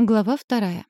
Глава вторая.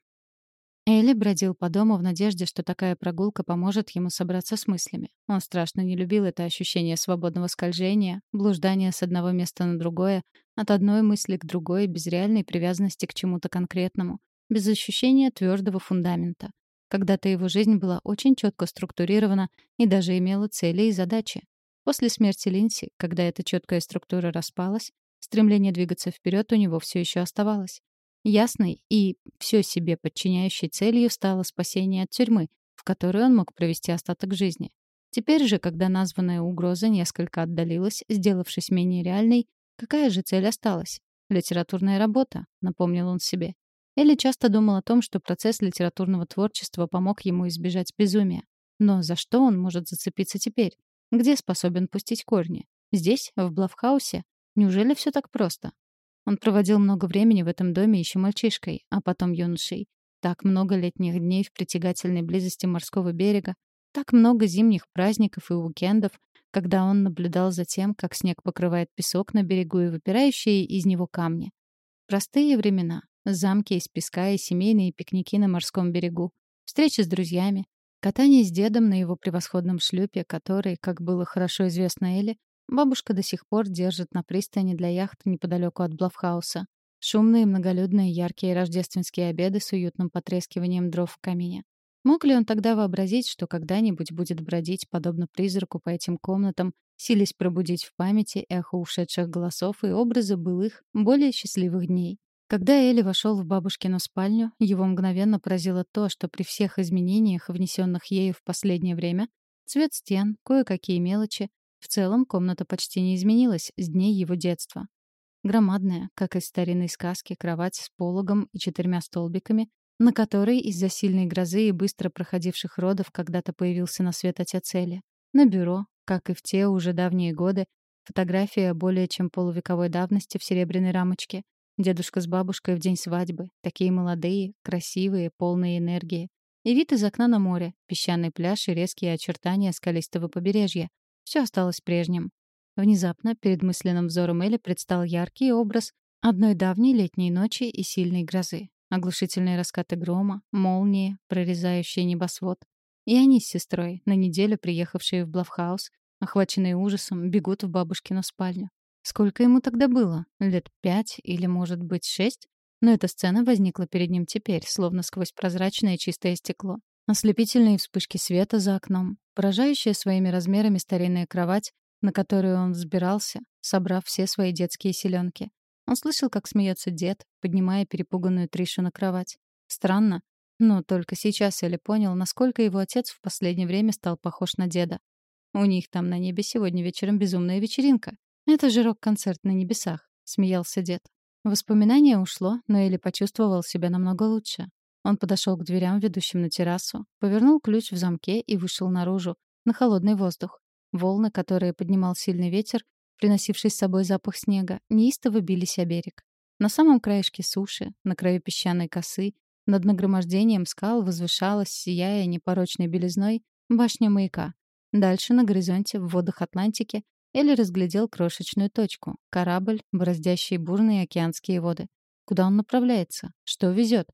Элли бродил по дому в надежде, что такая прогулка поможет ему собраться с мыслями. Он страшно не любил это ощущение свободного скольжения, блуждания с одного места на другое, от одной мысли к другой, без реальной привязанности к чему-то конкретному, без ощущения твердого фундамента. Когда-то его жизнь была очень четко структурирована и даже имела цели и задачи. После смерти Линси, когда эта четкая структура распалась, стремление двигаться вперед у него все еще оставалось. Ясной и все себе подчиняющей целью стало спасение от тюрьмы, в которой он мог провести остаток жизни. Теперь же, когда названная угроза несколько отдалилась, сделавшись менее реальной, какая же цель осталась? Литературная работа, напомнил он себе. Элли часто думал о том, что процесс литературного творчества помог ему избежать безумия. Но за что он может зацепиться теперь? Где способен пустить корни? Здесь, в Блавхаусе? Неужели все так просто? Он проводил много времени в этом доме еще мальчишкой, а потом юношей. Так много летних дней в притягательной близости морского берега, так много зимних праздников и уикендов, когда он наблюдал за тем, как снег покрывает песок на берегу и выпирающие из него камни. Простые времена. Замки из песка и семейные пикники на морском берегу. Встречи с друзьями. Катание с дедом на его превосходном шлюпе, который, как было хорошо известно Элли, Бабушка до сих пор держит на пристани для яхт неподалеку от Блавхауса. Шумные, многолюдные, яркие рождественские обеды с уютным потрескиванием дров в камине. Мог ли он тогда вообразить, что когда-нибудь будет бродить, подобно призраку, по этим комнатам, силясь пробудить в памяти эхо ушедших голосов и образы былых, более счастливых дней? Когда Элли вошел в бабушкину спальню, его мгновенно поразило то, что при всех изменениях, внесенных ею в последнее время, цвет стен, кое-какие мелочи, в целом комната почти не изменилась с дней его детства. Громадная, как из старинной сказки, кровать с пологом и четырьмя столбиками, на которой из-за сильной грозы и быстро проходивших родов когда-то появился на свет отец Эли. На бюро, как и в те уже давние годы, фотография более чем полувековой давности в серебряной рамочке. Дедушка с бабушкой в день свадьбы, такие молодые, красивые, полные энергии. И вид из окна на море, песчаный пляж и резкие очертания скалистого побережья, все осталось прежним. Внезапно перед мысленным взором Элли предстал яркий образ одной давней летней ночи и сильной грозы. Оглушительные раскаты грома, молнии, прорезающие небосвод. И они с сестрой, на неделю приехавшие в Блавхаус, охваченные ужасом, бегут в бабушкину спальню. Сколько ему тогда было? Лет пять или, может быть, шесть? Но эта сцена возникла перед ним теперь, словно сквозь прозрачное чистое стекло. Ослепительные вспышки света за окном, поражающая своими размерами старинная кровать, на которую он взбирался, собрав все свои детские силенки. Он слышал, как смеется дед, поднимая перепуганную Тришу на кровать. Странно, но только сейчас Элли понял, насколько его отец в последнее время стал похож на деда. У них там на небе сегодня вечером безумная вечеринка. Это же рок-концерт на небесах, смеялся дед. Воспоминание ушло, но Элли почувствовал себя намного лучше. Он подошел к дверям, ведущим на террасу, повернул ключ в замке и вышел наружу, на холодный воздух. Волны, которые поднимал сильный ветер, приносивший с собой запах снега, неистово бились о берег. На самом краешке суши, на краю песчаной косы, над нагромождением скал возвышалась, сияя непорочной белизной, башня маяка. Дальше на горизонте, в водах Атлантики, Элли разглядел крошечную точку — корабль, бороздящий бурные океанские воды. Куда он направляется? Что везет?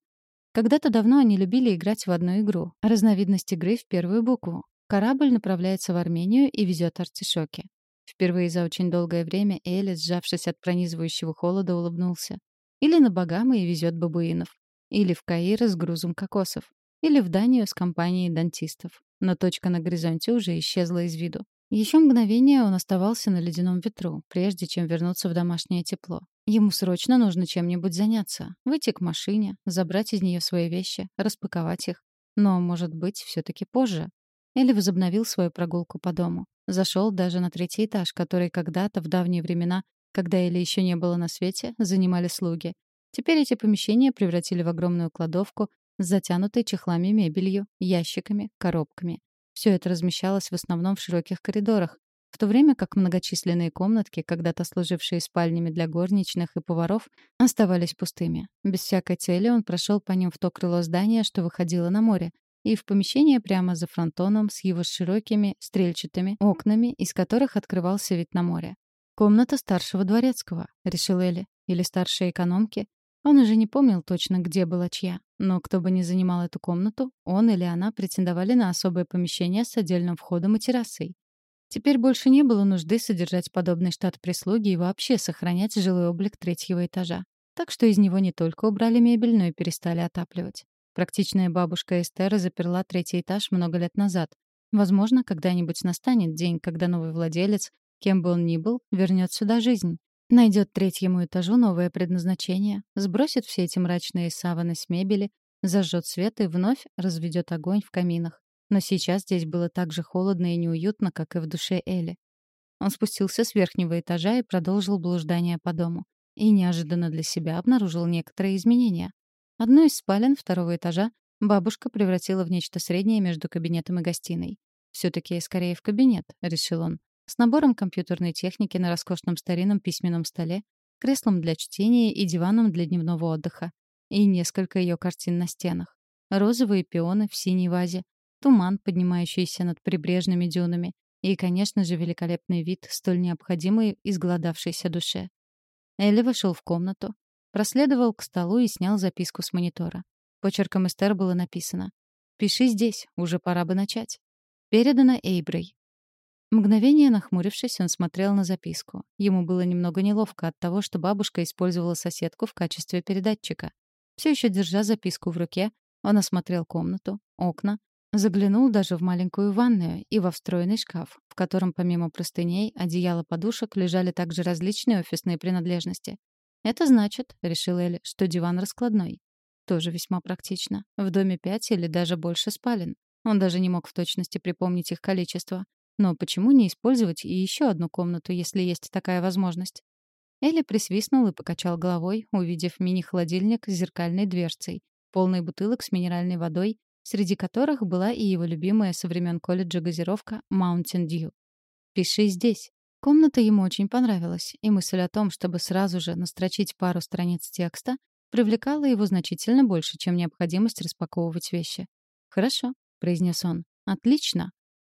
Когда-то давно они любили играть в одну игру. Разновидность игры в первую букву. Корабль направляется в Армению и везет артишоки. Впервые за очень долгое время Элли, сжавшись от пронизывающего холода, улыбнулся. Или на Багамы и везет бабуинов. Или в Каир с грузом кокосов. Или в Данию с компанией дантистов. Но точка на горизонте уже исчезла из виду. Еще мгновение он оставался на ледяном ветру, прежде чем вернуться в домашнее тепло. Ему срочно нужно чем-нибудь заняться. Выйти к машине, забрать из нее свои вещи, распаковать их. Но, может быть, все таки позже. Или возобновил свою прогулку по дому. Зашел даже на третий этаж, который когда-то, в давние времена, когда Элли еще не было на свете, занимали слуги. Теперь эти помещения превратили в огромную кладовку с затянутой чехлами мебелью, ящиками, коробками. Все это размещалось в основном в широких коридорах, в то время как многочисленные комнатки, когда-то служившие спальнями для горничных и поваров, оставались пустыми. Без всякой цели он прошел по ним в то крыло здания, что выходило на море, и в помещение прямо за фронтоном с его широкими стрельчатыми окнами, из которых открывался вид на море. «Комната старшего дворецкого», — решил Элли, «или старшей экономки. Он уже не помнил точно, где была чья, но кто бы ни занимал эту комнату, он или она претендовали на особое помещение с отдельным входом и террасой. Теперь больше не было нужды содержать подобный штат прислуги и вообще сохранять жилой облик третьего этажа. Так что из него не только убрали мебель, но и перестали отапливать. Практичная бабушка Эстера заперла третий этаж много лет назад. Возможно, когда-нибудь настанет день, когда новый владелец, кем бы он ни был, вернет сюда жизнь. Найдет третьему этажу новое предназначение, сбросит все эти мрачные саваны с мебели, зажжет свет и вновь разведет огонь в каминах. Но сейчас здесь было так же холодно и неуютно, как и в душе Эли. Он спустился с верхнего этажа и продолжил блуждание по дому. И неожиданно для себя обнаружил некоторые изменения. Одну из спален второго этажа бабушка превратила в нечто среднее между кабинетом и гостиной. все таки скорее в кабинет», — решил он. С набором компьютерной техники на роскошном старинном письменном столе, креслом для чтения и диваном для дневного отдыха. И несколько ее картин на стенах. Розовые пионы в синей вазе, туман, поднимающийся над прибрежными дюнами, и, конечно же, великолепный вид, столь необходимый изголодавшейся душе. Элли вошел в комнату, проследовал к столу и снял записку с монитора. Почерком Эстер было написано «Пиши здесь, уже пора бы начать». Передано Эйброй. Мгновение нахмурившись, он смотрел на записку. Ему было немного неловко от того, что бабушка использовала соседку в качестве передатчика. Все еще держа записку в руке, он осмотрел комнату, окна, Заглянул даже в маленькую ванную и во встроенный шкаф, в котором помимо простыней, одеяла, подушек лежали также различные офисные принадлежности. «Это значит», — решил Элли, — «что диван раскладной». Тоже весьма практично. В доме пять или даже больше спален. Он даже не мог в точности припомнить их количество. Но почему не использовать и еще одну комнату, если есть такая возможность? Элли присвистнул и покачал головой, увидев мини-холодильник с зеркальной дверцей, полный бутылок с минеральной водой среди которых была и его любимая со времен колледжа газировка Mountain Dew. «Пиши здесь». Комната ему очень понравилась, и мысль о том, чтобы сразу же настрочить пару страниц текста, привлекала его значительно больше, чем необходимость распаковывать вещи. «Хорошо», — произнес он. «Отлично».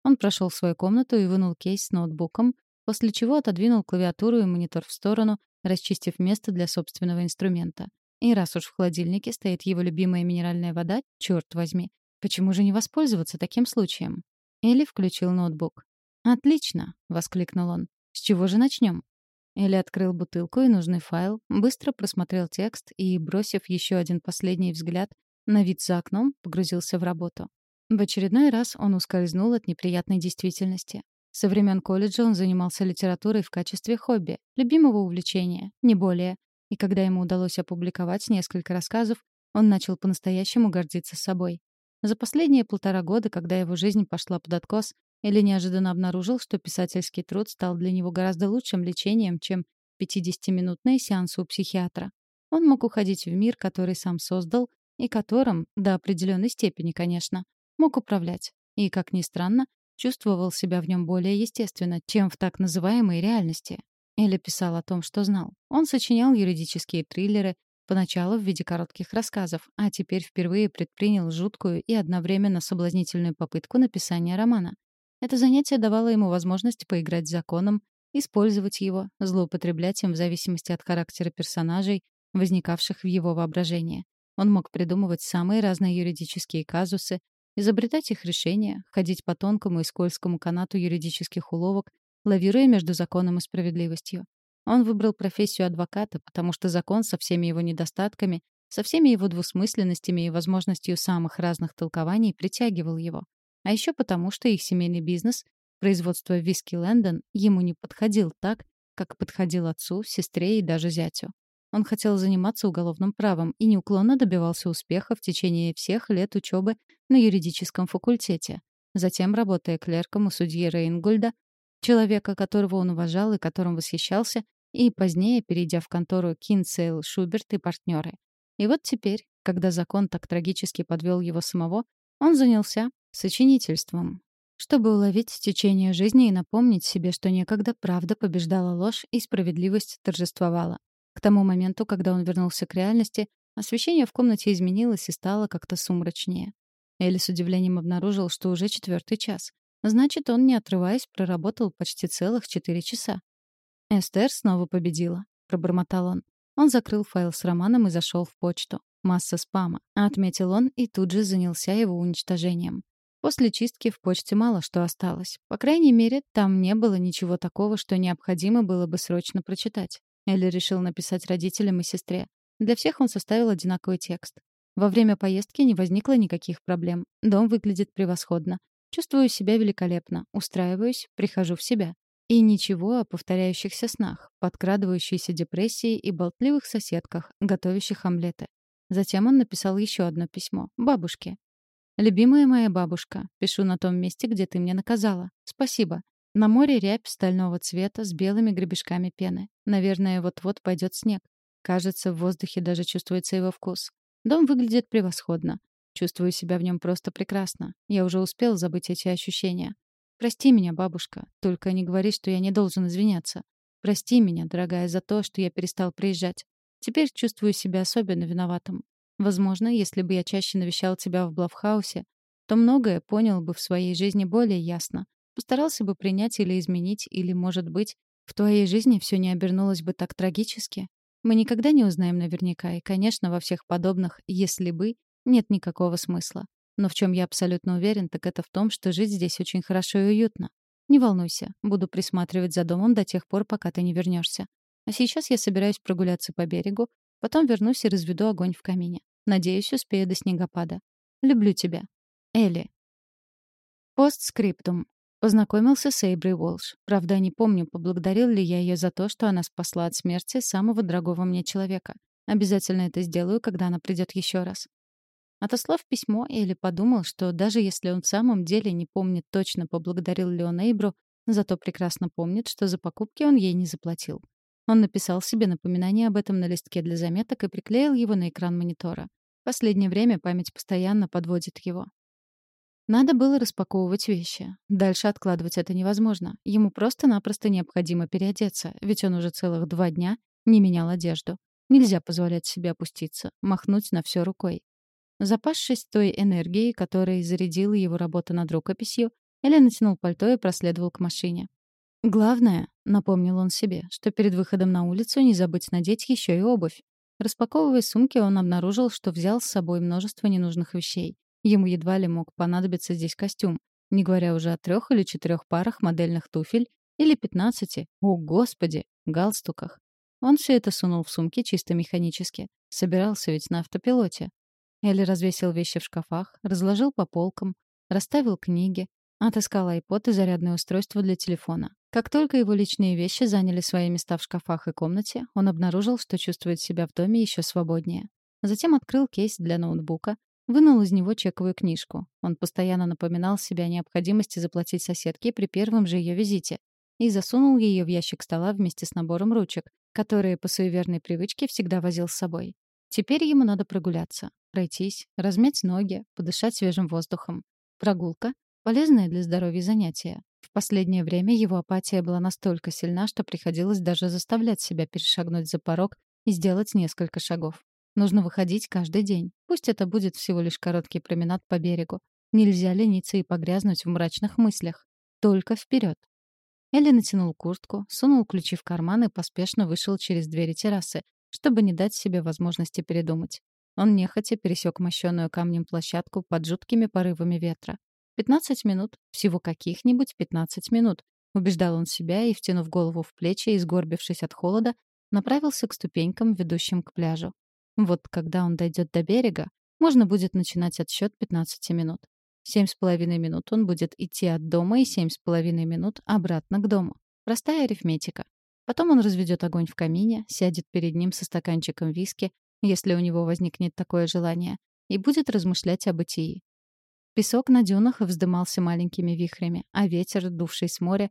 Он прошел в свою комнату и вынул кейс с ноутбуком, после чего отодвинул клавиатуру и монитор в сторону, расчистив место для собственного инструмента. И раз уж в холодильнике стоит его любимая минеральная вода, черт возьми, почему же не воспользоваться таким случаем? Элли включил ноутбук. «Отлично!» — воскликнул он. «С чего же начнем?» Элли открыл бутылку и нужный файл, быстро просмотрел текст и, бросив еще один последний взгляд на вид за окном, погрузился в работу. В очередной раз он ускользнул от неприятной действительности. Со времен колледжа он занимался литературой в качестве хобби, любимого увлечения, не более, и когда ему удалось опубликовать несколько рассказов, он начал по-настоящему гордиться собой. За последние полтора года, когда его жизнь пошла под откос, Элли неожиданно обнаружил, что писательский труд стал для него гораздо лучшим лечением, чем 50-минутные сеансы у психиатра. Он мог уходить в мир, который сам создал, и которым, до определенной степени, конечно, мог управлять. И, как ни странно, чувствовал себя в нем более естественно, чем в так называемой реальности. Или писал о том, что знал. Он сочинял юридические триллеры, поначалу в виде коротких рассказов, а теперь впервые предпринял жуткую и одновременно соблазнительную попытку написания романа. Это занятие давало ему возможность поиграть с законом, использовать его, злоупотреблять им в зависимости от характера персонажей, возникавших в его воображении. Он мог придумывать самые разные юридические казусы, изобретать их решения, ходить по тонкому и скользкому канату юридических уловок, лавируя между законом и справедливостью. Он выбрал профессию адвоката, потому что закон со всеми его недостатками, со всеми его двусмысленностями и возможностью самых разных толкований притягивал его. А еще потому, что их семейный бизнес, производство виски Лэндон, ему не подходил так, как подходил отцу, сестре и даже зятю. Он хотел заниматься уголовным правом и неуклонно добивался успеха в течение всех лет учебы на юридическом факультете. Затем, работая клерком у судьи Рейнгольда, человека, которого он уважал и которым восхищался, и позднее перейдя в контору Кинсейл, Шуберт и партнеры. И вот теперь, когда закон так трагически подвел его самого, он занялся сочинительством, чтобы уловить течение жизни и напомнить себе, что некогда правда побеждала ложь и справедливость торжествовала. К тому моменту, когда он вернулся к реальности, освещение в комнате изменилось и стало как-то сумрачнее. Элли с удивлением обнаружил, что уже четвертый час. Значит, он, не отрываясь, проработал почти целых четыре часа. «Эстер снова победила», — пробормотал он. Он закрыл файл с романом и зашел в почту. Масса спама, отметил он и тут же занялся его уничтожением. После чистки в почте мало что осталось. По крайней мере, там не было ничего такого, что необходимо было бы срочно прочитать. Элли решил написать родителям и сестре. Для всех он составил одинаковый текст. Во время поездки не возникло никаких проблем. Дом выглядит превосходно. Чувствую себя великолепно. Устраиваюсь, прихожу в себя. И ничего о повторяющихся снах, подкрадывающейся депрессии и болтливых соседках, готовящих омлеты. Затем он написал еще одно письмо. Бабушке. «Любимая моя бабушка, пишу на том месте, где ты мне наказала. Спасибо. На море рябь стального цвета с белыми гребешками пены. Наверное, вот-вот пойдет снег. Кажется, в воздухе даже чувствуется его вкус. Дом выглядит превосходно. Чувствую себя в нем просто прекрасно. Я уже успел забыть эти ощущения. Прости меня, бабушка. Только не говори, что я не должен извиняться. Прости меня, дорогая, за то, что я перестал приезжать. Теперь чувствую себя особенно виноватым. Возможно, если бы я чаще навещал тебя в Блавхаусе, то многое понял бы в своей жизни более ясно. Постарался бы принять или изменить, или, может быть, в твоей жизни все не обернулось бы так трагически. Мы никогда не узнаем наверняка, и, конечно, во всех подобных «если бы» нет никакого смысла. Но в чем я абсолютно уверен, так это в том, что жить здесь очень хорошо и уютно. Не волнуйся, буду присматривать за домом до тех пор, пока ты не вернешься. А сейчас я собираюсь прогуляться по берегу, потом вернусь и разведу огонь в камине. Надеюсь, успею до снегопада. Люблю тебя. Элли. Постскриптум. Познакомился с Эйброй Уолш. Правда, не помню, поблагодарил ли я ее за то, что она спасла от смерти самого дорогого мне человека. Обязательно это сделаю, когда она придет еще раз. Отослав письмо, Элли подумал, что даже если он в самом деле не помнит точно, поблагодарил ли он Эйбру, зато прекрасно помнит, что за покупки он ей не заплатил. Он написал себе напоминание об этом на листке для заметок и приклеил его на экран монитора. Последнее время память постоянно подводит его. Надо было распаковывать вещи. Дальше откладывать это невозможно. Ему просто-напросто необходимо переодеться, ведь он уже целых два дня не менял одежду. Нельзя позволять себе опуститься, махнуть на все рукой. Запасшись той энергией, которой зарядила его работа над рукописью, Эля натянул пальто и проследовал к машине. «Главное», — напомнил он себе, что перед выходом на улицу не забыть надеть еще и обувь. Распаковывая сумки, он обнаружил, что взял с собой множество ненужных вещей. Ему едва ли мог понадобиться здесь костюм, не говоря уже о трех или четырех парах модельных туфель или пятнадцати, о господи, галстуках. Он все это сунул в сумки чисто механически. Собирался ведь на автопилоте. Элли развесил вещи в шкафах, разложил по полкам, расставил книги, отыскал айпод и зарядное устройство для телефона. Как только его личные вещи заняли свои места в шкафах и комнате, он обнаружил, что чувствует себя в доме еще свободнее. Затем открыл кейс для ноутбука, вынул из него чековую книжку. Он постоянно напоминал себе о необходимости заплатить соседке при первом же ее визите и засунул ее в ящик стола вместе с набором ручек, которые по суеверной привычке всегда возил с собой. Теперь ему надо прогуляться, пройтись, размять ноги, подышать свежим воздухом. Прогулка — полезное для здоровья занятие. В последнее время его апатия была настолько сильна, что приходилось даже заставлять себя перешагнуть за порог и сделать несколько шагов. Нужно выходить каждый день. Пусть это будет всего лишь короткий променад по берегу. Нельзя лениться и погрязнуть в мрачных мыслях. Только вперед. Элли натянул куртку, сунул ключи в карман и поспешно вышел через двери террасы, чтобы не дать себе возможности передумать. Он нехотя пересек мощенную камнем площадку под жуткими порывами ветра. «Пятнадцать минут. Всего каких-нибудь пятнадцать минут», — убеждал он себя и, втянув голову в плечи и сгорбившись от холода, направился к ступенькам, ведущим к пляжу. Вот когда он дойдет до берега, можно будет начинать отсчет 15 минут. Семь с половиной минут он будет идти от дома и семь с половиной минут обратно к дому. Простая арифметика. Потом он разведет огонь в камине, сядет перед ним со стаканчиком виски, если у него возникнет такое желание, и будет размышлять о бытии. Песок на дюнах вздымался маленькими вихрями, а ветер, дувший с моря,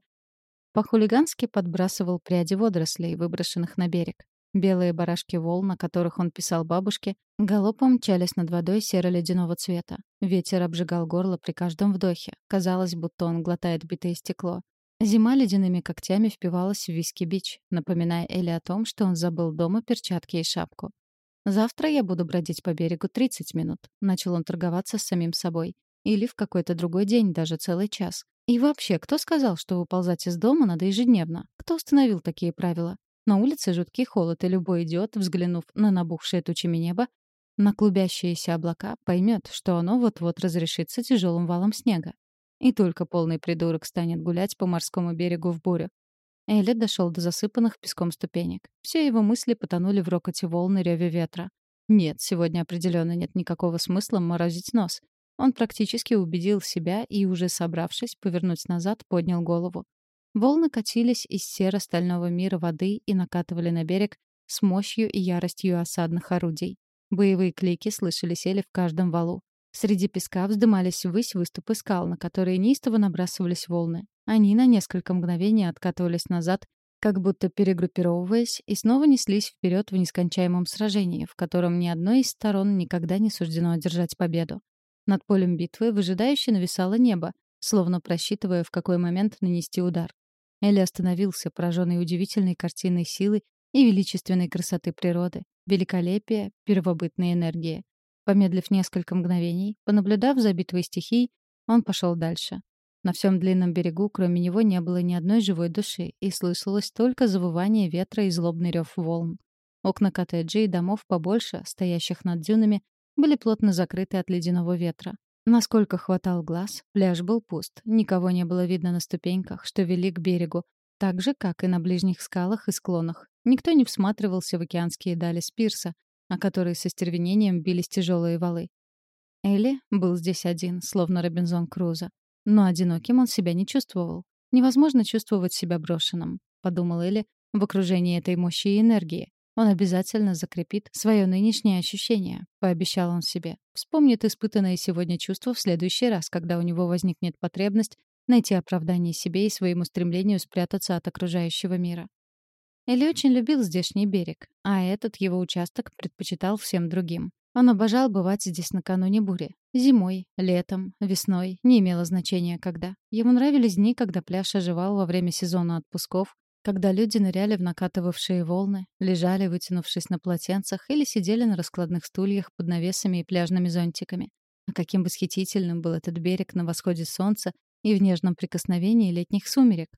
по-хулигански подбрасывал пряди водорослей, выброшенных на берег. Белые барашки волн, на которых он писал бабушке, галопом мчались над водой серо-ледяного цвета. Ветер обжигал горло при каждом вдохе. Казалось, будто он глотает битое стекло. Зима ледяными когтями впивалась в виски-бич, напоминая Элли о том, что он забыл дома перчатки и шапку. «Завтра я буду бродить по берегу 30 минут», — начал он торговаться с самим собой. Или в какой-то другой день, даже целый час. И вообще, кто сказал, что выползать из дома надо ежедневно? Кто установил такие правила? На улице жуткий холод, и любой идиот, взглянув на набухшее тучами небо, на клубящиеся облака, поймет, что оно вот-вот разрешится тяжелым валом снега. И только полный придурок станет гулять по морскому берегу в бурю. Элли дошел до засыпанных песком ступенек. Все его мысли потонули в рокоте волны реве ветра. Нет, сегодня определенно нет никакого смысла морозить нос. Он практически убедил себя и, уже собравшись повернуть назад, поднял голову. Волны катились из серо-стального мира воды и накатывали на берег с мощью и яростью осадных орудий. Боевые клики слышались Элли в каждом валу. Среди песка вздымались ввысь выступы скал, на которые неистово набрасывались волны. Они на несколько мгновений откатывались назад, как будто перегруппировываясь, и снова неслись вперед в нескончаемом сражении, в котором ни одной из сторон никогда не суждено одержать победу. Над полем битвы выжидающе нависало небо, словно просчитывая, в какой момент нанести удар. Элли остановился, пораженный удивительной картиной силы и величественной красоты природы, великолепия первобытной энергии. Помедлив несколько мгновений, понаблюдав за битвой стихий, он пошел дальше. На всем длинном берегу, кроме него, не было ни одной живой души, и слышалось только завывание ветра и злобный рев волн. Окна коттеджей и домов побольше, стоящих над дюнами, были плотно закрыты от ледяного ветра. Насколько хватал глаз, пляж был пуст, никого не было видно на ступеньках, что вели к берегу, так же, как и на ближних скалах и склонах. Никто не всматривался в океанские дали Спирса, о которые со стервенением бились тяжелые валы. Элли был здесь один, словно Робинзон Крузо. Но одиноким он себя не чувствовал. Невозможно чувствовать себя брошенным, подумал Элли в окружении этой мощи и энергии. Он обязательно закрепит свое нынешнее ощущение, пообещал он себе. Вспомнит испытанное сегодня чувство в следующий раз, когда у него возникнет потребность найти оправдание себе и своему стремлению спрятаться от окружающего мира. Элли очень любил здешний берег, а этот его участок предпочитал всем другим. Он обожал бывать здесь накануне бури. Зимой, летом, весной, не имело значения когда. Ему нравились дни, когда пляж оживал во время сезона отпусков, когда люди ныряли в накатывавшие волны, лежали, вытянувшись на полотенцах, или сидели на раскладных стульях под навесами и пляжными зонтиками. А каким восхитительным был этот берег на восходе солнца и в нежном прикосновении летних сумерек.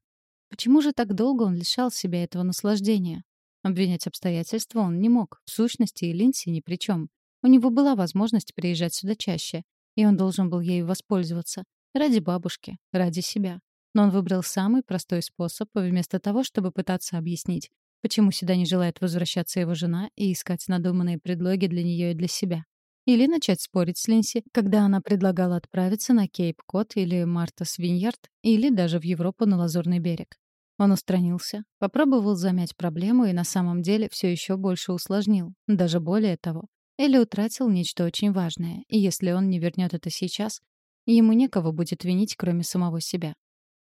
Почему же так долго он лишал себя этого наслаждения? Обвинять обстоятельства он не мог. В сущности, и Линси ни при чем. У него была возможность приезжать сюда чаще, и он должен был ею воспользоваться. Ради бабушки, ради себя. Но он выбрал самый простой способ, вместо того, чтобы пытаться объяснить, почему сюда не желает возвращаться его жена и искать надуманные предлоги для нее и для себя. Или начать спорить с Линси, когда она предлагала отправиться на Кейп-Кот или Мартас Виньярд, или даже в Европу на Лазурный берег. Он устранился, попробовал замять проблему и на самом деле все еще больше усложнил. Даже более того, Элли утратил нечто очень важное, и если он не вернет это сейчас, ему некого будет винить, кроме самого себя.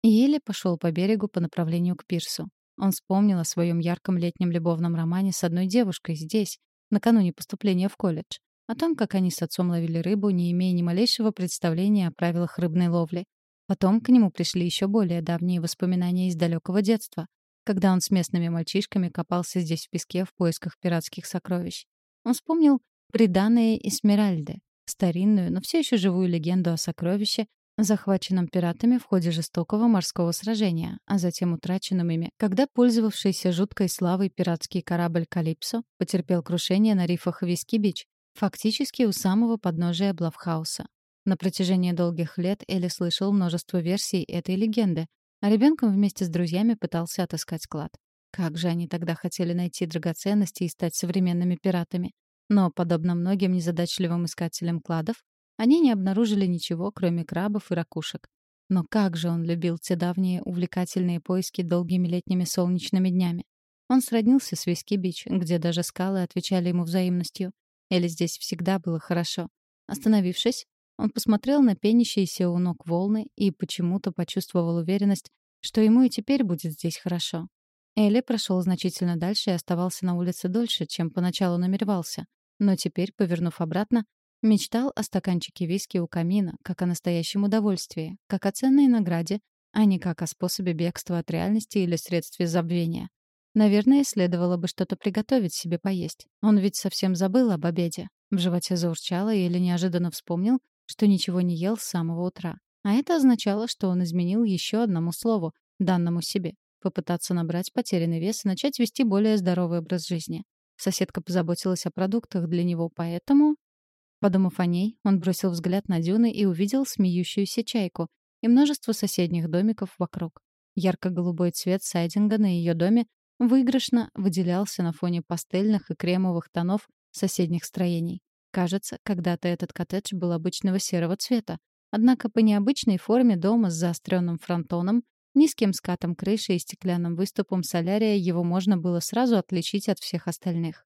И еле пошел по берегу по направлению к пирсу. Он вспомнил о своем ярком летнем любовном романе с одной девушкой здесь, накануне поступления в колледж. О том, как они с отцом ловили рыбу, не имея ни малейшего представления о правилах рыбной ловли. Потом к нему пришли еще более давние воспоминания из далекого детства, когда он с местными мальчишками копался здесь в песке в поисках пиратских сокровищ. Он вспомнил «Приданое Эсмеральды», старинную, но все еще живую легенду о сокровище, захваченном пиратами в ходе жестокого морского сражения, а затем утраченном ими, когда пользовавшийся жуткой славой пиратский корабль «Калипсо» потерпел крушение на рифах Виски-Бич, фактически у самого подножия Блафф-Хауса. На протяжении долгих лет Эли слышал множество версий этой легенды, а ребенком вместе с друзьями пытался отыскать клад. Как же они тогда хотели найти драгоценности и стать современными пиратами. Но, подобно многим незадачливым искателям кладов, они не обнаружили ничего, кроме крабов и ракушек. Но как же он любил те давние увлекательные поиски долгими летними солнечными днями. Он сроднился с Виски-Бич, где даже скалы отвечали ему взаимностью. Эли здесь всегда было хорошо. Остановившись, он посмотрел на пенящиеся у ног волны и почему-то почувствовал уверенность, что ему и теперь будет здесь хорошо. Элли прошел значительно дальше и оставался на улице дольше, чем поначалу намеревался. Но теперь, повернув обратно, Мечтал о стаканчике виски у камина, как о настоящем удовольствии, как о ценной награде, а не как о способе бегства от реальности или средстве забвения. Наверное, следовало бы что-то приготовить себе поесть. Он ведь совсем забыл об обеде. В животе заурчало или неожиданно вспомнил, что ничего не ел с самого утра. А это означало, что он изменил еще одному слову, данному себе. попытаться набрать потерянный вес и начать вести более здоровый образ жизни. Соседка позаботилась о продуктах для него, поэтому... Подумав о ней, он бросил взгляд на дюны и увидел смеющуюся чайку и множество соседних домиков вокруг. Ярко-голубой цвет сайдинга на ее доме выигрышно выделялся на фоне пастельных и кремовых тонов соседних строений. Кажется, когда-то этот коттедж был обычного серого цвета, однако по необычной форме дома с заостренным фронтоном, низким скатом крыши и стеклянным выступом солярия его можно было сразу отличить от всех остальных.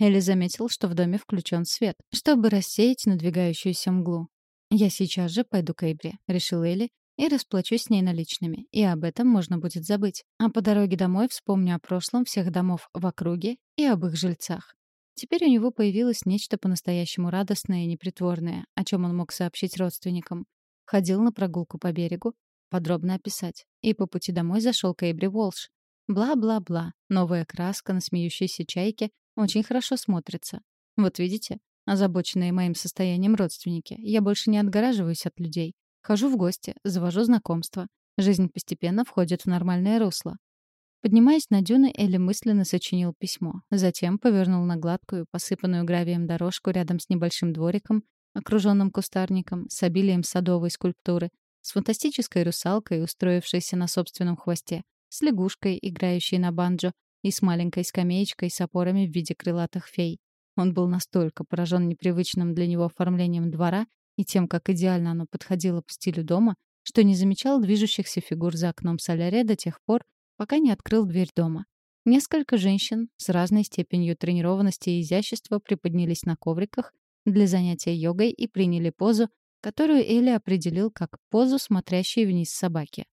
Элли заметил, что в доме включен свет, чтобы рассеять надвигающуюся мглу. «Я сейчас же пойду к Эйбри», — решил Элли, «и расплачусь с ней наличными, и об этом можно будет забыть. А по дороге домой вспомню о прошлом всех домов в округе и об их жильцах». Теперь у него появилось нечто по-настоящему радостное и непритворное, о чем он мог сообщить родственникам. Ходил на прогулку по берегу, подробно описать, и по пути домой зашел к Эйбри Уолш. Бла-бла-бла, новая краска на смеющейся чайке очень хорошо смотрится. Вот видите, озабоченные моим состоянием родственники, я больше не отгораживаюсь от людей. Хожу в гости, завожу знакомства. Жизнь постепенно входит в нормальное русло. Поднимаясь на дюны, Элли мысленно сочинил письмо. Затем повернул на гладкую, посыпанную гравием дорожку рядом с небольшим двориком, окруженным кустарником, с обилием садовой скульптуры, с фантастической русалкой, устроившейся на собственном хвосте, с лягушкой, играющей на банджо, и с маленькой скамеечкой с опорами в виде крылатых фей. Он был настолько поражен непривычным для него оформлением двора и тем, как идеально оно подходило по стилю дома, что не замечал движущихся фигур за окном солярия до тех пор, пока не открыл дверь дома. Несколько женщин с разной степенью тренированности и изящества приподнялись на ковриках для занятия йогой и приняли позу, которую Элли определил как позу смотрящей вниз собаки.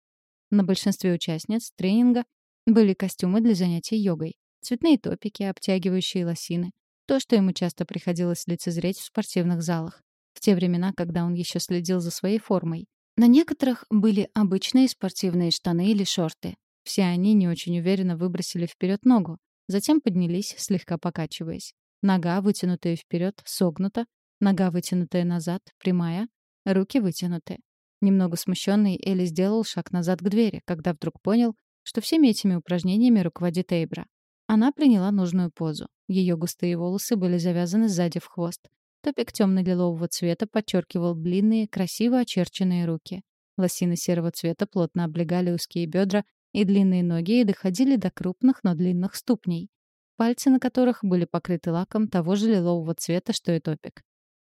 На большинстве участниц тренинга были костюмы для занятий йогой, цветные топики, обтягивающие лосины, то, что ему часто приходилось лицезреть в спортивных залах, в те времена, когда он еще следил за своей формой. На некоторых были обычные спортивные штаны или шорты. Все они не очень уверенно выбросили вперед ногу, затем поднялись, слегка покачиваясь. Нога, вытянутая вперед, согнута, нога, вытянутая назад, прямая, руки вытянуты. Немного смущенный, Элли сделал шаг назад к двери, когда вдруг понял, что всеми этими упражнениями руководит Эйбра. Она приняла нужную позу. Ее густые волосы были завязаны сзади в хвост. Топик темно-лилового цвета подчеркивал длинные, красиво очерченные руки. Лосины серого цвета плотно облегали узкие бедра и длинные ноги и доходили до крупных, но длинных ступней, пальцы на которых были покрыты лаком того же лилового цвета, что и топик.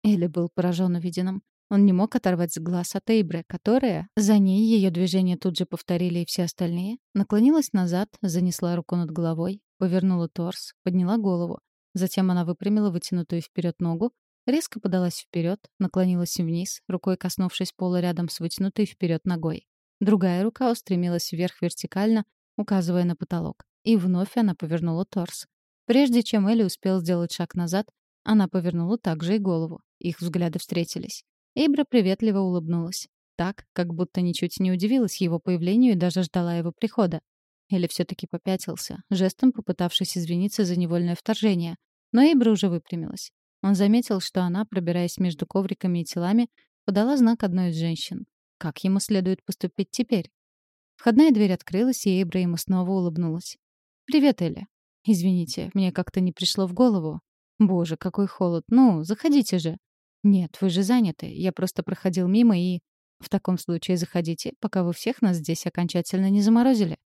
Элли был поражен увиденным. Он не мог оторвать глаз от Эйбре, которая, за ней ее движение тут же повторили и все остальные, наклонилась назад, занесла руку над головой, повернула торс, подняла голову. Затем она выпрямила вытянутую вперед ногу, резко подалась вперед, наклонилась вниз, рукой коснувшись пола рядом с вытянутой вперед ногой. Другая рука устремилась вверх вертикально, указывая на потолок. И вновь она повернула торс. Прежде чем Элли успел сделать шаг назад, она повернула также и голову. Их взгляды встретились. Эйбра приветливо улыбнулась. Так, как будто ничуть не удивилась его появлению и даже ждала его прихода. Или все-таки попятился, жестом попытавшись извиниться за невольное вторжение. Но Эйбра уже выпрямилась. Он заметил, что она, пробираясь между ковриками и телами, подала знак одной из женщин. Как ему следует поступить теперь? Входная дверь открылась, и Эйбра ему снова улыбнулась. «Привет, Эля. Извините, мне как-то не пришло в голову. Боже, какой холод. Ну, заходите же». «Нет, вы же заняты. Я просто проходил мимо и...» «В таком случае заходите, пока вы всех нас здесь окончательно не заморозили».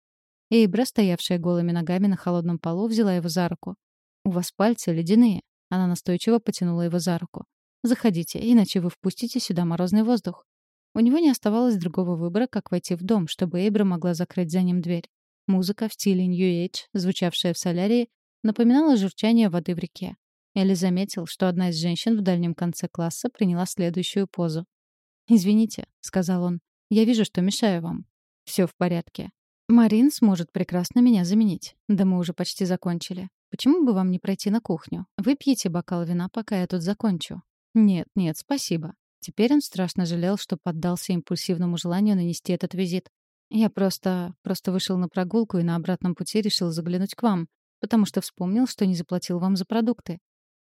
Эйбра, стоявшая голыми ногами на холодном полу, взяла его за руку. «У вас пальцы ледяные». Она настойчиво потянула его за руку. «Заходите, иначе вы впустите сюда морозный воздух». У него не оставалось другого выбора, как войти в дом, чтобы Эйбра могла закрыть за ним дверь. Музыка в стиле New Age, звучавшая в солярии, напоминала журчание воды в реке. Элли заметил, что одна из женщин в дальнем конце класса приняла следующую позу. «Извините», — сказал он, — «я вижу, что мешаю вам». «Все в порядке. Марин сможет прекрасно меня заменить. Да мы уже почти закончили. Почему бы вам не пройти на кухню? Выпьете бокал вина, пока я тут закончу». «Нет, нет, спасибо». Теперь он страшно жалел, что поддался импульсивному желанию нанести этот визит. «Я просто... просто вышел на прогулку и на обратном пути решил заглянуть к вам, потому что вспомнил, что не заплатил вам за продукты.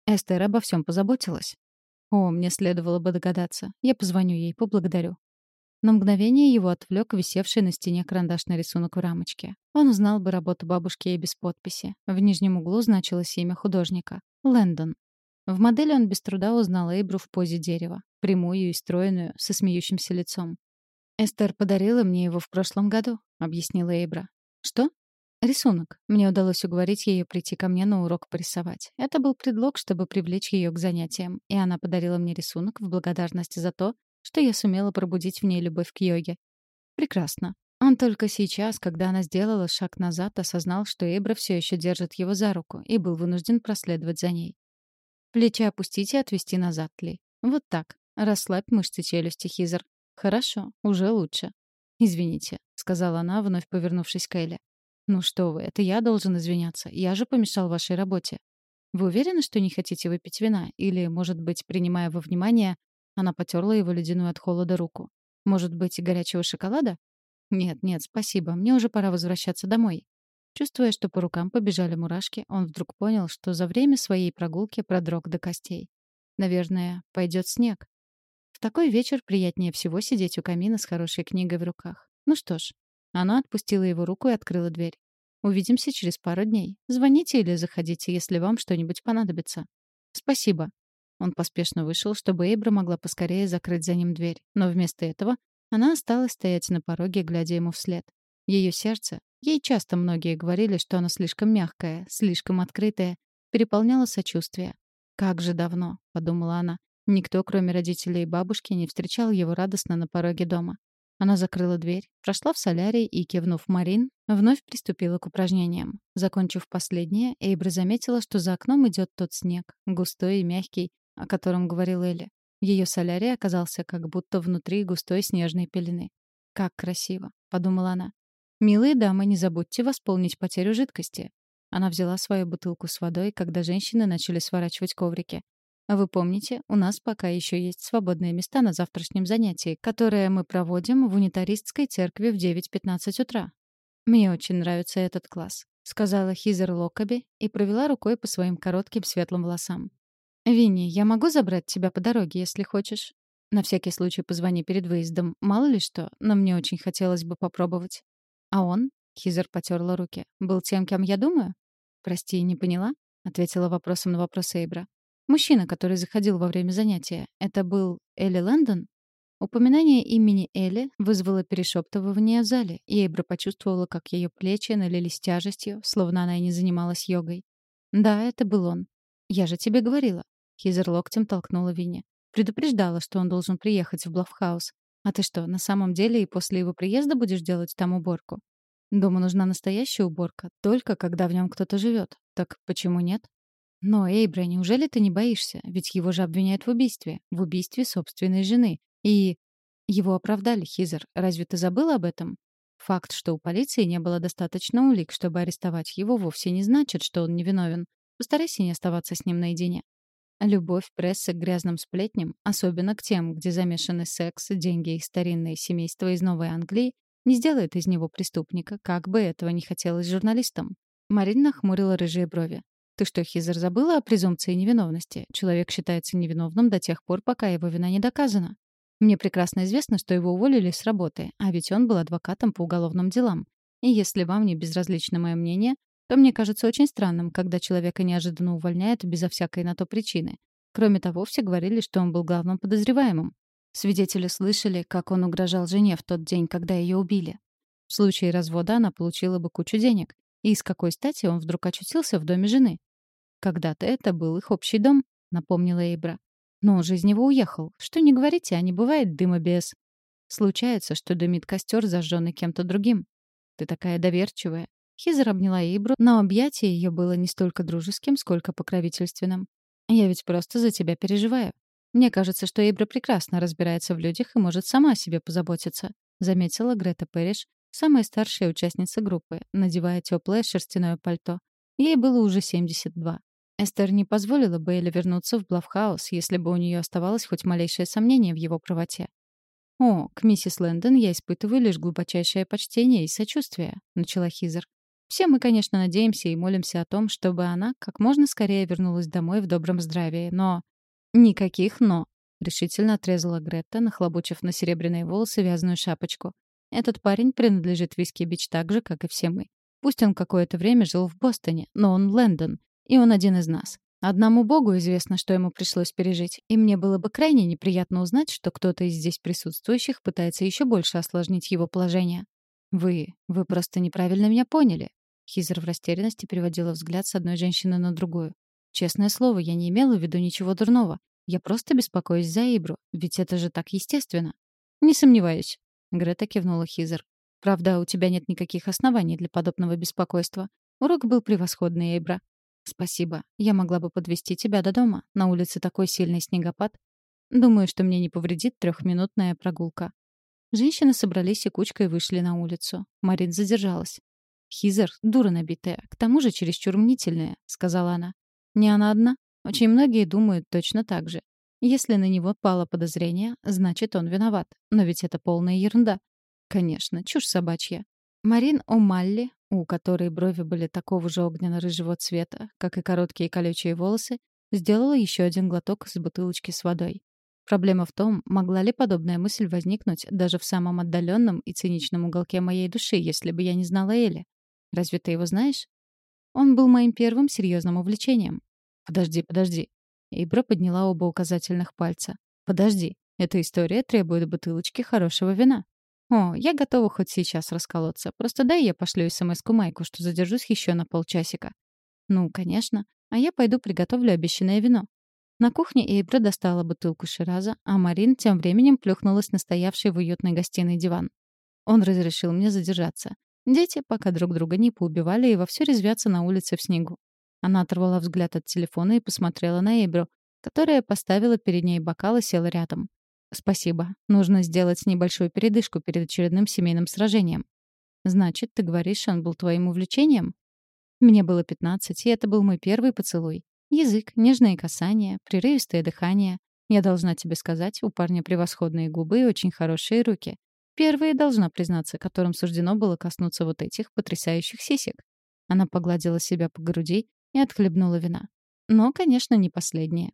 Эстер обо всем позаботилась. О, мне следовало бы догадаться. Я позвоню ей, поблагодарю. На мгновение его отвлек висевший на стене карандашный рисунок в рамочке. Он узнал бы работу бабушки и без подписи. В нижнем углу значилось имя художника — Лэндон. В модели он без труда узнал Эйбру в позе дерева, прямую и стройную, со смеющимся лицом. «Эстер подарила мне его в прошлом году», — объяснила Эйбра. «Что?» «Рисунок. Мне удалось уговорить ее прийти ко мне на урок порисовать. Это был предлог, чтобы привлечь ее к занятиям, и она подарила мне рисунок в благодарность за то, что я сумела пробудить в ней любовь к йоге. Прекрасно. Он только сейчас, когда она сделала шаг назад, осознал, что Эйбра все еще держит его за руку и был вынужден проследовать за ней. Плечи опустить и отвести назад, Ли. Вот так. Расслабь мышцы челюсти, Хизер. Хорошо, уже лучше. «Извините», — сказала она, вновь повернувшись к Элли. «Ну что вы, это я должен извиняться. Я же помешал вашей работе. Вы уверены, что не хотите выпить вина? Или, может быть, принимая во внимание, она потерла его ледяную от холода руку. «Может быть, горячего шоколада?» «Нет, нет, спасибо. Мне уже пора возвращаться домой». Чувствуя, что по рукам побежали мурашки, он вдруг понял, что за время своей прогулки продрог до костей. Наверное, пойдет снег. В такой вечер приятнее всего сидеть у камина с хорошей книгой в руках. Ну что ж. Она отпустила его руку и открыла дверь. «Увидимся через пару дней. Звоните или заходите, если вам что-нибудь понадобится». «Спасибо», он поспешно вышел, чтобы Эйбра могла поскорее закрыть за ним дверь. Но вместо этого она осталась стоять на пороге, глядя ему вслед. Ее сердце, ей часто многие говорили, что оно слишком мягкое, слишком открытое, переполняло сочувствие. «Как же давно», — подумала она, — никто, кроме родителей и бабушки, не встречал его радостно на пороге дома. Она закрыла дверь, прошла в солярий и, кивнув Марин, вновь приступила к упражнениям. Закончив последнее, Эйбра заметила, что за окном идет тот снег, густой и мягкий, о котором говорил Элли. Ее солярий оказался как будто внутри густой снежной пелены. «Как красиво», — подумала она. «Милые дамы, не забудьте восполнить потерю жидкости». Она взяла свою бутылку с водой, когда женщины начали сворачивать коврики. Вы помните, у нас пока еще есть свободные места на завтрашнем занятии, которое мы проводим в унитаристской церкви в 9.15 утра. Мне очень нравится этот класс, сказала Хизер Локаби и провела рукой по своим коротким светлым волосам. «Винни, я могу забрать тебя по дороге, если хочешь?» «На всякий случай позвони перед выездом. Мало ли что, но мне очень хотелось бы попробовать». «А он?» — Хизер потерла руки. «Был тем, кем я думаю?» «Прости, не поняла?» — ответила вопросом на вопрос Эйбра. «Мужчина, который заходил во время занятия, это был Элли Лэндон?» Упоминание имени Элли вызвало перешептывание в зале, и Эйбра почувствовала, как ее плечи налились тяжестью, словно она и не занималась йогой. Да, это был он. «Я же тебе говорила». Хизер локтем толкнула Винни. Предупреждала, что он должен приехать в Блавхаус. А ты что, на самом деле и после его приезда будешь делать там уборку? Дома нужна настоящая уборка, только когда в нем кто-то живет. Так почему нет? Но, Эйбра, неужели ты не боишься? Ведь его же обвиняют в убийстве. В убийстве собственной жены. И... Его оправдали, Хизер. Разве ты забыла об этом? Факт, что у полиции не было достаточно улик, чтобы арестовать его, вовсе не значит, что он невиновен. Постарайся не оставаться с ним наедине. Любовь прессы к грязным сплетням, особенно к тем, где замешаны секс, деньги и старинные семейства из Новой Англии, не сделает из него преступника, как бы этого не хотелось журналистам. Марина нахмурила рыжие брови. «Ты что, Хизер, забыла о презумпции невиновности? Человек считается невиновным до тех пор, пока его вина не доказана. Мне прекрасно известно, что его уволили с работы, а ведь он был адвокатом по уголовным делам. И если вам не безразлично мое мнение, то мне кажется очень странным, когда человека неожиданно увольняют безо всякой на то причины. Кроме того, все говорили, что он был главным подозреваемым. Свидетели слышали, как он угрожал жене в тот день, когда ее убили. В случае развода она получила бы кучу денег. И с какой стати он вдруг очутился в доме жены? Когда-то это был их общий дом, напомнила Эйбра. Но он же из него уехал. Что не говорите, а не бывает дыма без. Случается, что дымит костер, зажженный кем-то другим. Ты такая доверчивая. Хизер обняла Эйбру, но объятие ее было не столько дружеским, сколько покровительственным. «Я ведь просто за тебя переживаю. Мне кажется, что Эйбра прекрасно разбирается в людях и может сама о себе позаботиться», заметила Грета Перриш, самая старшая участница группы, надевая теплое шерстяное пальто. Ей было уже 72. Эстер не позволила Бейли вернуться в Блавхаус, если бы у нее оставалось хоть малейшее сомнение в его правоте. «О, к миссис Лэндон я испытываю лишь глубочайшее почтение и сочувствие», — начала Хизер. Все мы, конечно, надеемся и молимся о том, чтобы она как можно скорее вернулась домой в добром здравии, но... Никаких «но». — решительно отрезала Гретта, нахлобучив на серебряные волосы вязаную шапочку. «Этот парень принадлежит Виски Бич так же, как и все мы. Пусть он какое-то время жил в Бостоне, но он Лэндон, и он один из нас. Одному богу известно, что ему пришлось пережить, и мне было бы крайне неприятно узнать, что кто-то из здесь присутствующих пытается еще больше осложнить его положение. «Вы... вы просто неправильно меня поняли». Хизер в растерянности переводила взгляд с одной женщины на другую. «Честное слово, я не имела в виду ничего дурного. Я просто беспокоюсь за Ибру, ведь это же так естественно». «Не сомневаюсь», — Грета кивнула Хизер. «Правда, у тебя нет никаких оснований для подобного беспокойства. Урок был превосходный, Эйбра». «Спасибо. Я могла бы подвести тебя до дома. На улице такой сильный снегопад. Думаю, что мне не повредит трехминутная прогулка». Женщины собрались и кучкой вышли на улицу. Марин задержалась. «Хизер, дура набитая, к тому же чересчур мнительная», — сказала она. «Не она одна. Очень многие думают точно так же. Если на него пало подозрение, значит, он виноват. Но ведь это полная ерунда. Конечно, чушь собачья. Марин О'Малли, у которой брови были такого же огненно-рыжего цвета, как и короткие колючие волосы, сделала еще один глоток из бутылочки с водой. Проблема в том, могла ли подобная мысль возникнуть даже в самом отдаленном и циничном уголке моей души, если бы я не знала Эли. Разве ты его знаешь? Он был моим первым серьезным увлечением. Подожди, подожди. Ибра подняла оба указательных пальца. Подожди, эта история требует бутылочки хорошего вина. О, я готова хоть сейчас расколоться. Просто дай я пошлю смс-ку Майку, что задержусь еще на полчасика. Ну, конечно. А я пойду приготовлю обещанное вино. На кухне Эйбра достала бутылку шираза, а Марин тем временем плюхнулась на стоявший в уютной гостиной диван. Он разрешил мне задержаться. Дети пока друг друга не поубивали и вовсю резвятся на улице в снегу. Она оторвала взгляд от телефона и посмотрела на Эйбру, которая поставила перед ней бокал и села рядом. «Спасибо. Нужно сделать небольшую передышку перед очередным семейным сражением». «Значит, ты говоришь, он был твоим увлечением?» Мне было пятнадцать, и это был мой первый поцелуй. Язык, нежные касания, прерывистое дыхание. Я должна тебе сказать, у парня превосходные губы и очень хорошие руки. Первые, должна признаться, которым суждено было коснуться вот этих потрясающих сисек. Она погладила себя по груди и отхлебнула вина. Но, конечно, не последние.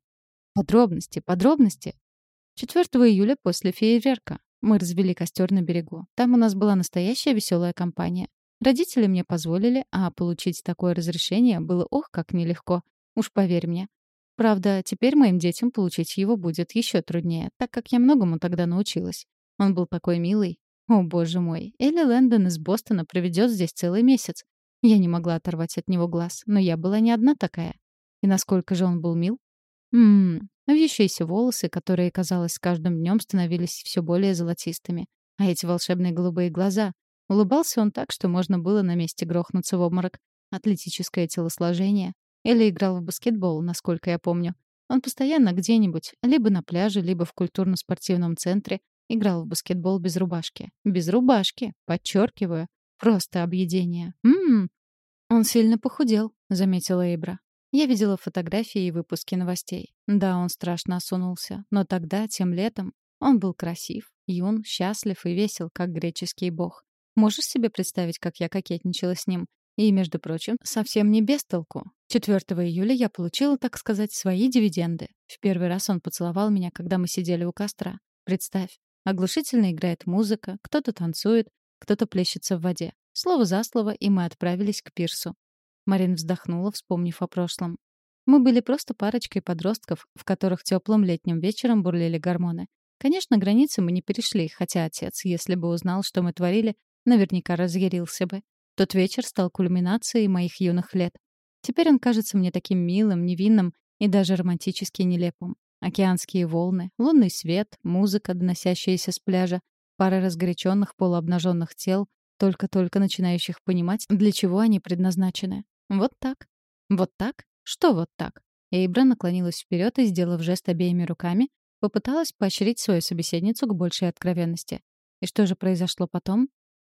Подробности, подробности. 4 июля после фейерверка. Мы развели костер на берегу. Там у нас была настоящая веселая компания. Родители мне позволили, а получить такое разрешение было ох, как нелегко. Уж поверь мне. Правда, теперь моим детям получить его будет еще труднее, так как я многому тогда научилась. Он был такой милый. О, боже мой, Элли Лэндон из Бостона проведет здесь целый месяц. Я не могла оторвать от него глаз, но я была не одна такая. И насколько же он был мил? Ммм, вьющиеся волосы, которые, казалось, с каждым днем становились все более золотистыми. А эти волшебные голубые глаза. Улыбался он так, что можно было на месте грохнуться в обморок. Атлетическое телосложение, или играл в баскетбол, насколько я помню. Он постоянно где-нибудь, либо на пляже, либо в культурно-спортивном центре, играл в баскетбол без рубашки. Без рубашки, подчеркиваю. Просто объедение. Ммм. Он сильно похудел, заметила Эйбра. Я видела фотографии и выпуски новостей. Да, он страшно осунулся. Но тогда, тем летом, он был красив, юн, счастлив и весел, как греческий бог. Можешь себе представить, как я кокетничала с ним? И, между прочим, совсем не без толку. 4 июля я получила, так сказать, свои дивиденды. В первый раз он поцеловал меня, когда мы сидели у костра. Представь, оглушительно играет музыка, кто-то танцует, кто-то плещется в воде. Слово за слово, и мы отправились к пирсу. Марин вздохнула, вспомнив о прошлом. Мы были просто парочкой подростков, в которых теплым летним вечером бурлили гормоны. Конечно, границы мы не перешли, хотя отец, если бы узнал, что мы творили, наверняка разъярился бы. Тот вечер стал кульминацией моих юных лет. Теперь он кажется мне таким милым, невинным и даже романтически нелепым. Океанские волны, лунный свет, музыка, доносящаяся с пляжа, пара разгоряченных полуобнаженных тел, только-только начинающих понимать, для чего они предназначены. Вот так. Вот так? Что вот так? Эйбра наклонилась вперед и, сделав жест обеими руками, попыталась поощрить свою собеседницу к большей откровенности. И что же произошло потом?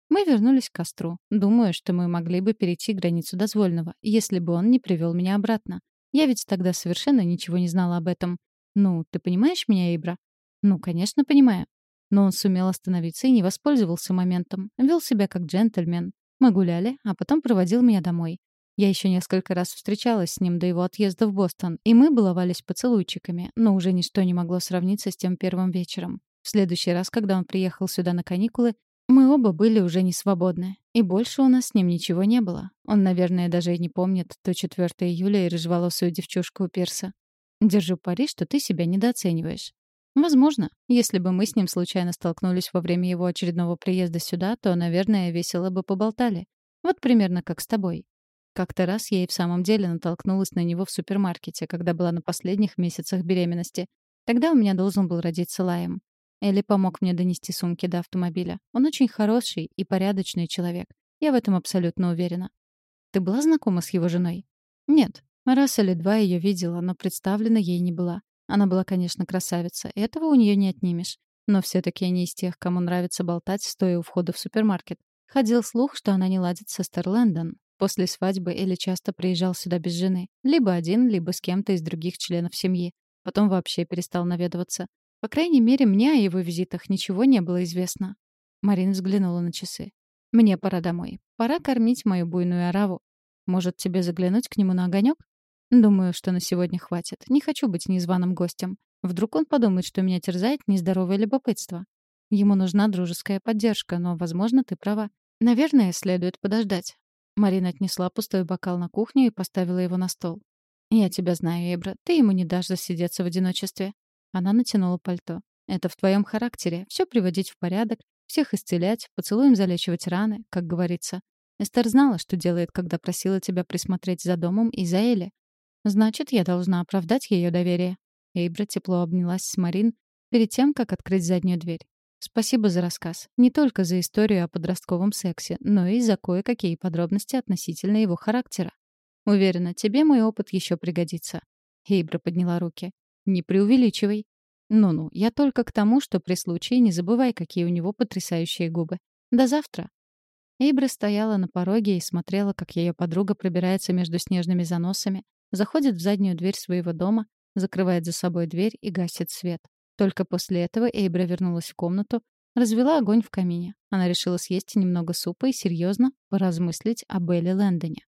Мы вернулись к костру. Думаю, что мы могли бы перейти границу дозвольного, если бы он не привел меня обратно. Я ведь тогда совершенно ничего не знала об этом. Ну, ты понимаешь меня, Ибра? Ну, конечно, понимаю. Но он сумел остановиться и не воспользовался моментом. Вел себя как джентльмен. Мы гуляли, а потом проводил меня домой. Я еще несколько раз встречалась с ним до его отъезда в Бостон, и мы баловались поцелуйчиками, но уже ничто не могло сравниться с тем первым вечером. В следующий раз, когда он приехал сюда на каникулы, мы оба были уже не свободны. И больше у нас с ним ничего не было. Он, наверное, даже и не помнит то 4 июля и рыжеволосую девчушку у пирса. Держу пари, что ты себя недооцениваешь. Возможно. Если бы мы с ним случайно столкнулись во время его очередного приезда сюда, то, наверное, весело бы поболтали. Вот примерно как с тобой. Как-то раз я и в самом деле натолкнулась на него в супермаркете, когда была на последних месяцах беременности. Тогда у меня должен был родиться Лаем. Элли помог мне донести сумки до автомобиля. Он очень хороший и порядочный человек. Я в этом абсолютно уверена. Ты была знакома с его женой? Нет. Раз или два ее видела, но представлена ей не была. Она была, конечно, красавица, этого у нее не отнимешь. Но все таки не из тех, кому нравится болтать, стоя у входа в супермаркет. Ходил слух, что она не ладит со Стерлэндон, После свадьбы Элли часто приезжал сюда без жены. Либо один, либо с кем-то из других членов семьи. Потом вообще перестал наведываться. По крайней мере, мне о его визитах ничего не было известно. Марина взглянула на часы. «Мне пора домой. Пора кормить мою буйную ораву. Может, тебе заглянуть к нему на огонек? Думаю, что на сегодня хватит. Не хочу быть незваным гостем. Вдруг он подумает, что меня терзает нездоровое любопытство. Ему нужна дружеская поддержка, но, возможно, ты права. Наверное, следует подождать. Марина отнесла пустой бокал на кухню и поставила его на стол. «Я тебя знаю, Эбра. Ты ему не дашь засидеться в одиночестве». Она натянула пальто. «Это в твоем характере. Все приводить в порядок, всех исцелять, поцелуем залечивать раны, как говорится. Эстер знала, что делает, когда просила тебя присмотреть за домом и за Элли. Значит, я должна оправдать ее доверие». Эйбра тепло обнялась с Марин перед тем, как открыть заднюю дверь. Спасибо за рассказ. Не только за историю о подростковом сексе, но и за кое-какие подробности относительно его характера. Уверена, тебе мой опыт еще пригодится. Хейбра подняла руки. Не преувеличивай. Ну-ну, я только к тому, что при случае не забывай, какие у него потрясающие губы. До завтра. Эйбра стояла на пороге и смотрела, как ее подруга пробирается между снежными заносами, заходит в заднюю дверь своего дома, закрывает за собой дверь и гасит свет. Только после этого Эйбра вернулась в комнату, развела огонь в камине. Она решила съесть немного супа и серьезно поразмыслить о Белле Лэндоне.